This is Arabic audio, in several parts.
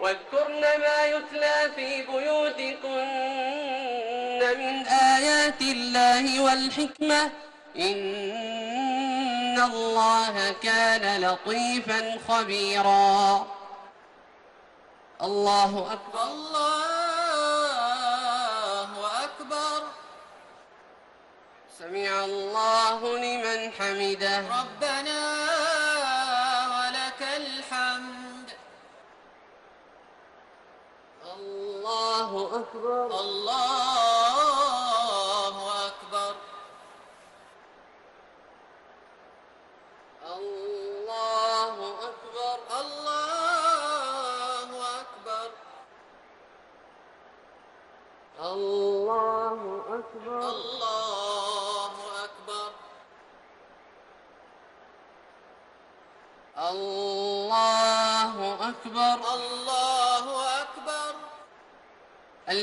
واذكرن ما يتلى في بيوتكن من آيات الله والحكمة. إن الله كان لطيفا خبيرا. الله أكبر. الله أكبر. سمع الله لمن حمده. ربنا أكبر الله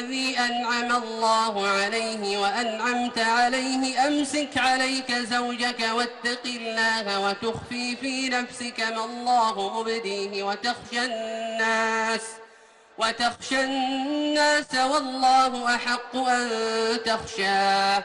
للذي أنعم الله عليه وأنعمت عليه أمسك عليك زوجك واتق الله وتخفي في نفسك ما الله مبديه وتخشى الناس وتخشى الناس والله أحق أن تخشاه.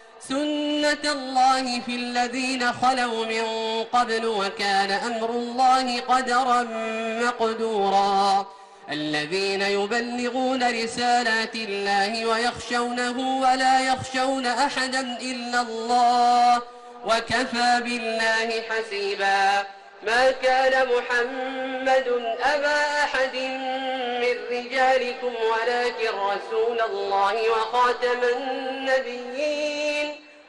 سنة الله في الذين خلوا من قبل وكان أمر الله قدرا مقدورا الذين يبلغون رسالات الله ويخشونه ولا يخشون أحدا إلا الله وكفى بالله حسيبا ما كان محمد أبا أحد من رجالكم ولكن رسول الله وخاتم النبيين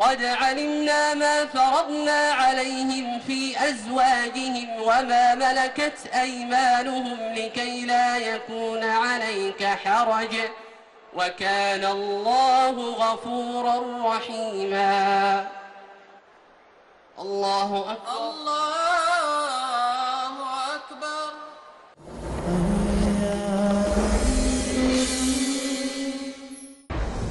قد علمنا ما فرضنا عليهم في أزواجهم وما ملكت أيمانهم لكي لا يكون عليك حرج. وكان الله غفورا رحيما. الله أكبر. الله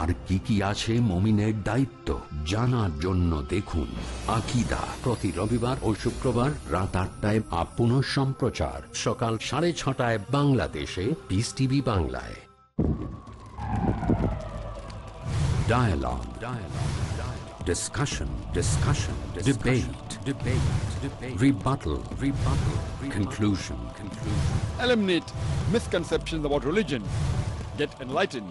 আর কি কি আছে মমিনের দায়িত্ব জানার জন্য দেখুন আকিদা প্রতি রবিবার ও শুক্রবার রাত আটটায় আপন সম্প্রচার সকাল সাড়ে ছটায় বাংলাদেশে পিস টিভি বাংলায় Dialogue. Dialogue. Dialogue. Discussion. Discussion. Debate. Debate. Debate. Rebuttal. Rebuttal. Conclusion. Conclusion. eliminate misconceptions about religion, get enlightened.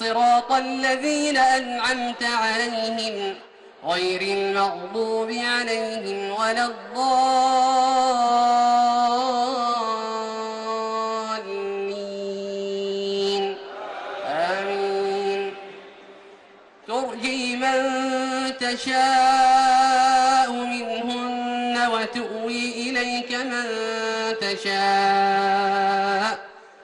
صراط الذين أنعمت عليهم غير المغضوب عليهم ولا الضالين. آمين. تشاء منهن وتؤوي إليك من تشاء.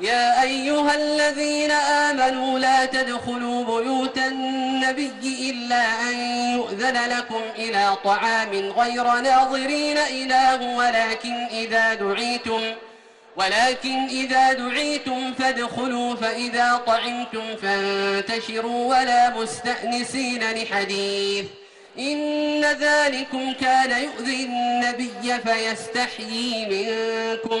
يا أيها الذين آمنوا لا تدخلوا بيوت النبي إلا أن يؤذن لكم إلى طعام غير ناظرين إله ولكن إذا دعيتم ولكن إذا دعيتم فادخلوا فإذا طعمتم فانتشروا ولا مستأنسين لحديث. إن ذلكم كان يؤذي النبي فيستحيي منكم.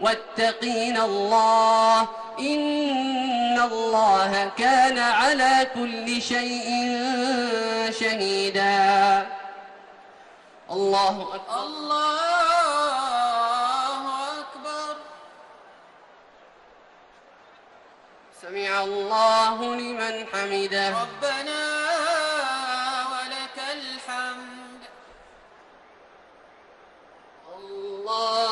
واتقين الله إن الله كان على كل شيء شهيدا. الله أكبر. الله أكبر. سمع الله لمن حمده. ربنا ولك الحمد.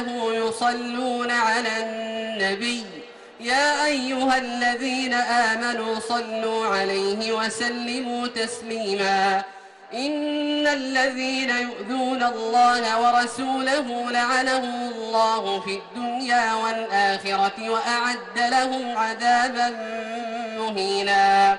وملائكته يصلون على النبي. يا أيها الذين آمنوا صلوا عليه وسلموا تسليما. إن الذين يؤذون الله ورسوله لعنهم الله في الدنيا والآخرة وأعد لهم عذابا مهينا.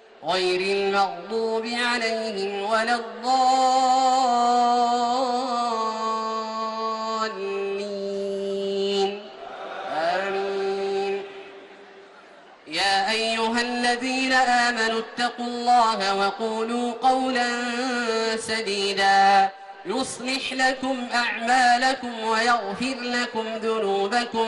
غير المغضوب عليهم ولا الضالين. آمين. يا أيها الذين آمنوا اتقوا الله وقولوا قولا سديدا. يصلح لكم أعمالكم ويغفر لكم ذنوبكم.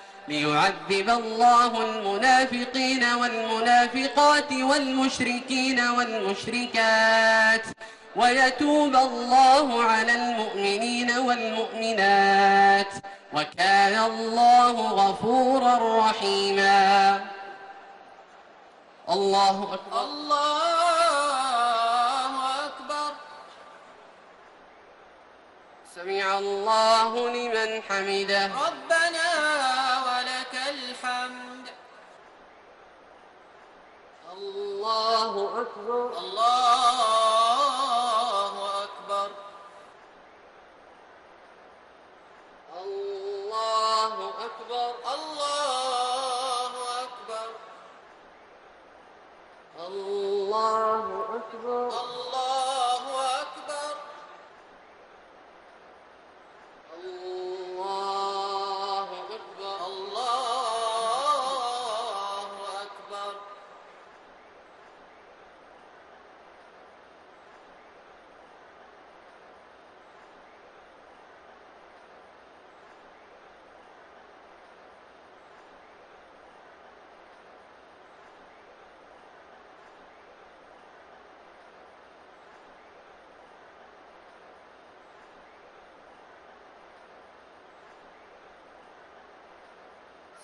ليعذب الله المنافقين والمنافقات والمشركين والمشركات ويتوب الله على المؤمنين والمؤمنات وكان الله غفورا رحيما. الله أكبر. الله أكبر. سمع الله لمن حمده. ربنا الله أكبر. الله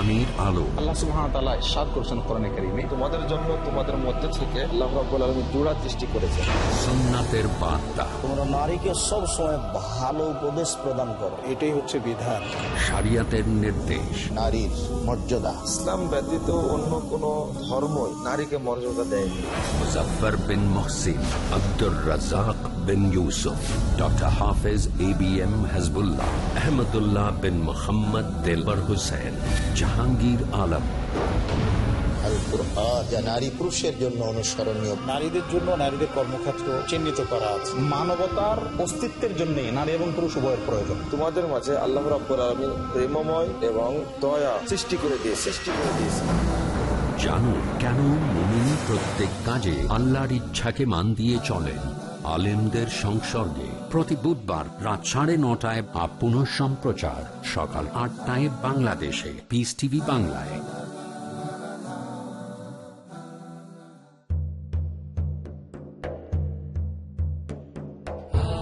কোরআনের আলো। আল্লাহ সুবহানাহু ইরশাদ করেছেন কোরআনে কারীমে তোমাদের জন্য তোমাদের মধ্যে থেকে আল্লাহ রাব্বুল আলামিন জোড়া সৃষ্টি করেছেন। সুন্নাতের বার্তা। তোমরা নারীকে সব সময় ভালো উপদেশ প্রদান করো। এটাই হচ্ছে বিধান। শরিয়াতের নির্দেশ। নারীর মর্যাদা। ইসলাম ব্যতীত অন্য কোন ধর্মই নারীকে মর্যাদা দেয়নি। মুজফর বিন মহসিন আব্দুর রাজাক বিন Yusuf doctor Hafez A B M Hizbullah Ahmadullah বিন মোহাম্মদ দেলবর হুসেন জাহাঙ্গীর আলম। আল কুরআন যা নারী পুরুষের জন্য অনুসরণীয়। নারীদের জন্য নারীদের কর্মক্ষেত্র চিহ্নিত করা আছে। মানবতার অস্তিত্বের জন্য নারী এবং পুরুষ উভয়ের প্রয়োজন। তোমাদের মাঝে আল্লাহ রাব্বুল আলামিন প্রেমময় এবং দয়া সৃষ্টি করে দিয়ে সৃষ্টি করে দিয়েছে। জানুন কেন মুমিন প্রত্যেক কাজে আল্লাহর ইচ্ছাকে মান দিয়ে চলেন। আলেমদের সংসর্গে প্রতি বুধবার রাত সাড়ে নটায় বা পুনঃ সম্প্রচার সকাল আটটায় বাংলাদেশে। পিস টিভি বাংলায়।